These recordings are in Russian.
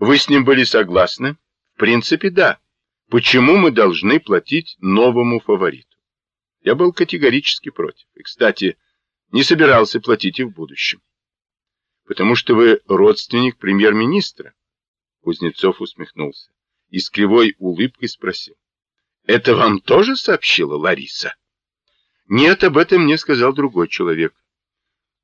Вы с ним были согласны? В принципе, да. Почему мы должны платить новому фавориту? Я был категорически против. И, кстати, не собирался платить и в будущем. Потому что вы родственник премьер-министра. Кузнецов усмехнулся и с кривой улыбкой спросил. Это вам тоже сообщила Лариса? Нет, об этом мне сказал другой человек.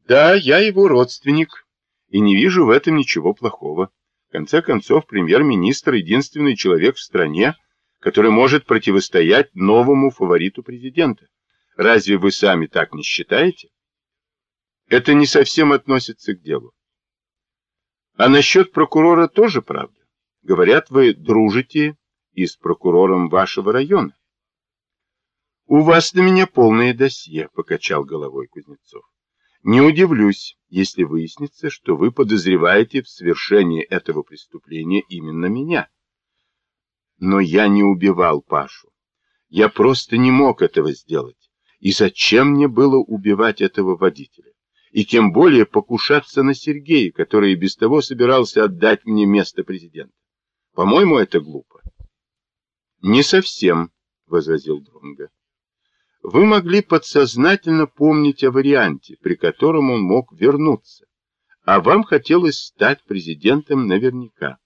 Да, я его родственник, и не вижу в этом ничего плохого. В конце концов, премьер-министр — единственный человек в стране, который может противостоять новому фавориту президента. Разве вы сами так не считаете? Это не совсем относится к делу. А насчет прокурора тоже правда. Говорят, вы дружите и с прокурором вашего района. У вас на меня полное досье, покачал головой Кузнецов. Не удивлюсь, если выяснится, что вы подозреваете в совершении этого преступления именно меня. Но я не убивал Пашу. Я просто не мог этого сделать. И зачем мне было убивать этого водителя? И тем более покушаться на Сергея, который и без того собирался отдать мне место президента. По-моему, это глупо. Не совсем, возразил Дронга. Вы могли подсознательно помнить о варианте, при котором он мог вернуться, а вам хотелось стать президентом наверняка.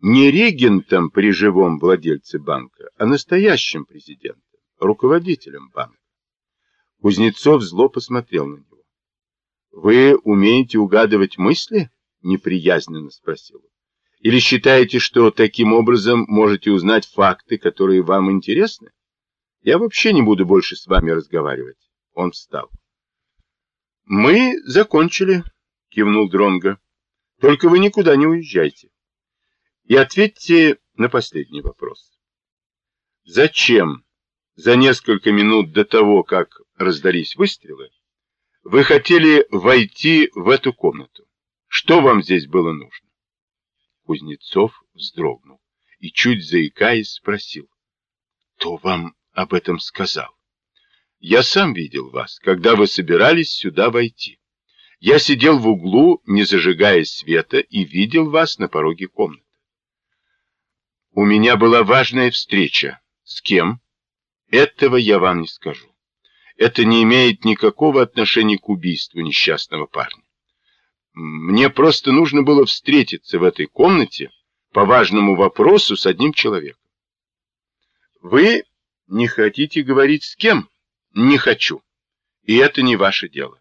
Не регентом при живом владельце банка, а настоящим президентом, руководителем банка. Кузнецов зло посмотрел на него. «Вы умеете угадывать мысли?» — неприязненно спросил он. «Или считаете, что таким образом можете узнать факты, которые вам интересны?» Я вообще не буду больше с вами разговаривать. Он встал. Мы закончили, кивнул Дронга. Только вы никуда не уезжайте. И ответьте на последний вопрос. Зачем за несколько минут до того, как раздались выстрелы, вы хотели войти в эту комнату? Что вам здесь было нужно? Кузнецов вздрогнул и, чуть заикаясь, спросил. Кто вам об этом сказал. Я сам видел вас, когда вы собирались сюда войти. Я сидел в углу, не зажигая света, и видел вас на пороге комнаты. У меня была важная встреча. С кем? Этого я вам не скажу. Это не имеет никакого отношения к убийству несчастного парня. Мне просто нужно было встретиться в этой комнате по важному вопросу с одним человеком. Вы не хотите говорить с кем? Не хочу. И это не ваше дело.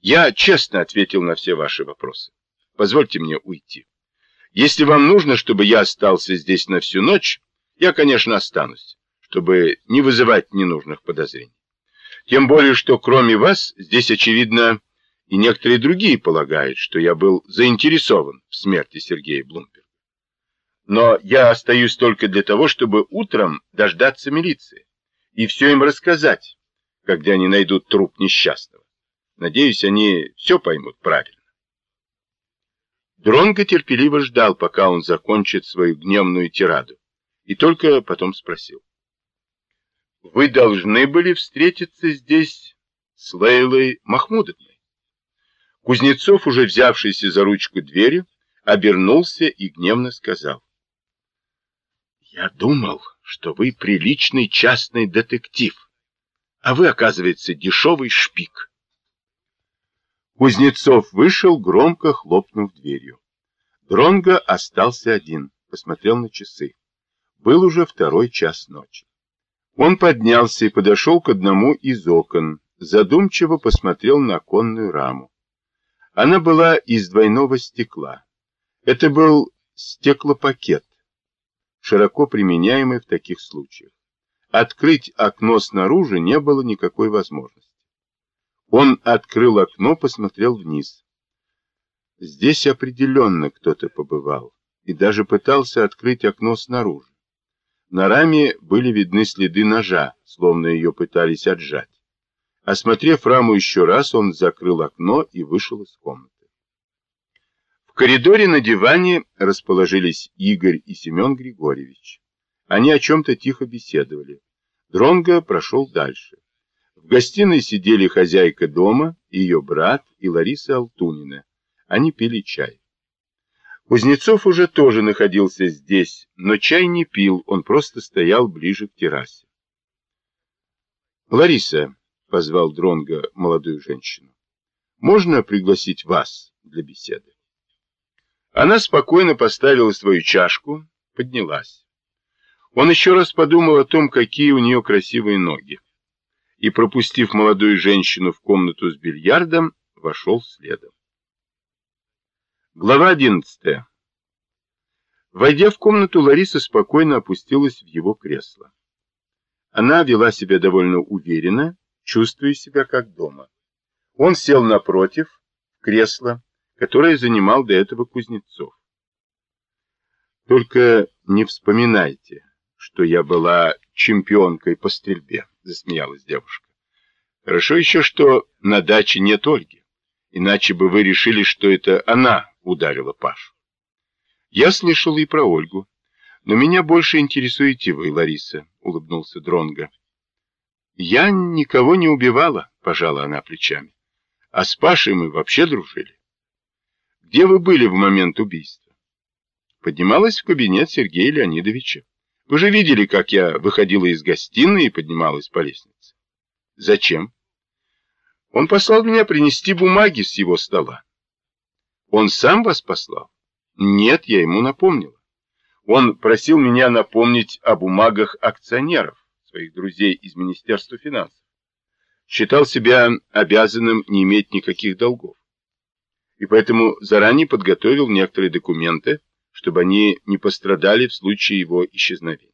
Я честно ответил на все ваши вопросы. Позвольте мне уйти. Если вам нужно, чтобы я остался здесь на всю ночь, я, конечно, останусь, чтобы не вызывать ненужных подозрений. Тем более, что кроме вас, здесь, очевидно, и некоторые другие полагают, что я был заинтересован в смерти Сергея Блумберга. Но я остаюсь только для того, чтобы утром дождаться милиции и все им рассказать, когда они найдут труп несчастного. Надеюсь, они все поймут правильно. Дронго терпеливо ждал, пока он закончит свою гневную тираду, и только потом спросил. «Вы должны были встретиться здесь с Лейлой Махмудовной?» Кузнецов, уже взявшийся за ручку двери, обернулся и гневно сказал. Я думал, что вы приличный частный детектив, а вы, оказывается, дешевый шпик. Кузнецов вышел, громко хлопнув дверью. Дронго остался один, посмотрел на часы. Был уже второй час ночи. Он поднялся и подошел к одному из окон, задумчиво посмотрел на оконную раму. Она была из двойного стекла. Это был стеклопакет широко применяемый в таких случаях. Открыть окно снаружи не было никакой возможности. Он открыл окно, посмотрел вниз. Здесь определенно кто-то побывал и даже пытался открыть окно снаружи. На раме были видны следы ножа, словно ее пытались отжать. Осмотрев раму еще раз, он закрыл окно и вышел из комнаты коридоре на диване расположились Игорь и Семен Григорьевич. Они о чем-то тихо беседовали. Дронго прошел дальше. В гостиной сидели хозяйка дома, ее брат и Лариса Алтунина. Они пили чай. Кузнецов уже тоже находился здесь, но чай не пил, он просто стоял ближе к террасе. «Лариса», — позвал Дронга молодую женщину, — «можно пригласить вас для беседы?» Она спокойно поставила свою чашку, поднялась. Он еще раз подумал о том, какие у нее красивые ноги, и, пропустив молодую женщину в комнату с бильярдом, вошел следом. Глава 11. Войдя в комнату, Лариса спокойно опустилась в его кресло. Она вела себя довольно уверенно, чувствуя себя как дома. Он сел напротив, в кресло, которое занимал до этого Кузнецов. «Только не вспоминайте, что я была чемпионкой по стрельбе», — засмеялась девушка. «Хорошо еще, что на даче нет Ольги, иначе бы вы решили, что это она ударила Пашу. Я слышал и про Ольгу. Но меня больше интересуете вы, Лариса, улыбнулся Дронга. Я никого не убивала, пожала она плечами. А с Пашей мы вообще дружили. Где вы были в момент убийства? Поднималась в кабинет Сергея Леонидовича. Вы же видели, как я выходила из гостиной и поднималась по лестнице. Зачем? Он послал меня принести бумаги с его стола. Он сам вас послал? Нет, я ему напомнила. Он просил меня напомнить о бумагах акционеров, своих друзей из Министерства финансов. Считал себя обязанным не иметь никаких долгов. И поэтому заранее подготовил некоторые документы, чтобы они не пострадали в случае его исчезновения.